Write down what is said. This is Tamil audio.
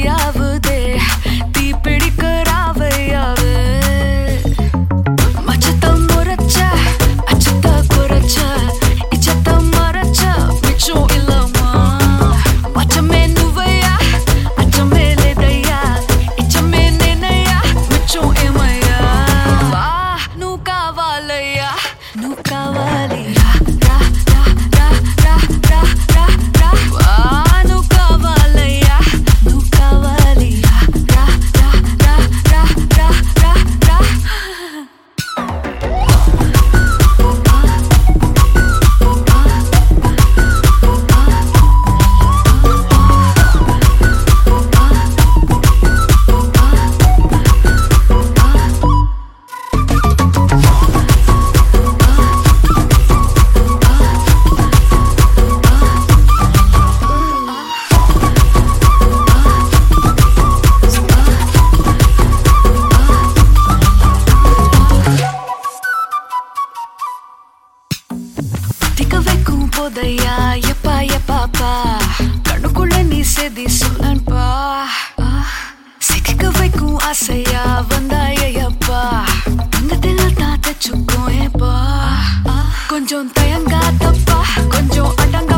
I yavudu சோதையா எப்பா எப்பாப்பா கண்ணுக்குள்ள நீ செதி சொல்லன்பா சிக்க வைக்கும் ஆசையா? வந்தாயப்பா தங்கத்தில் தான் தச்சுக்கோயப்பா கொஞ்சம் தயங்காதப்பா. கொஞ்சம் அடங்க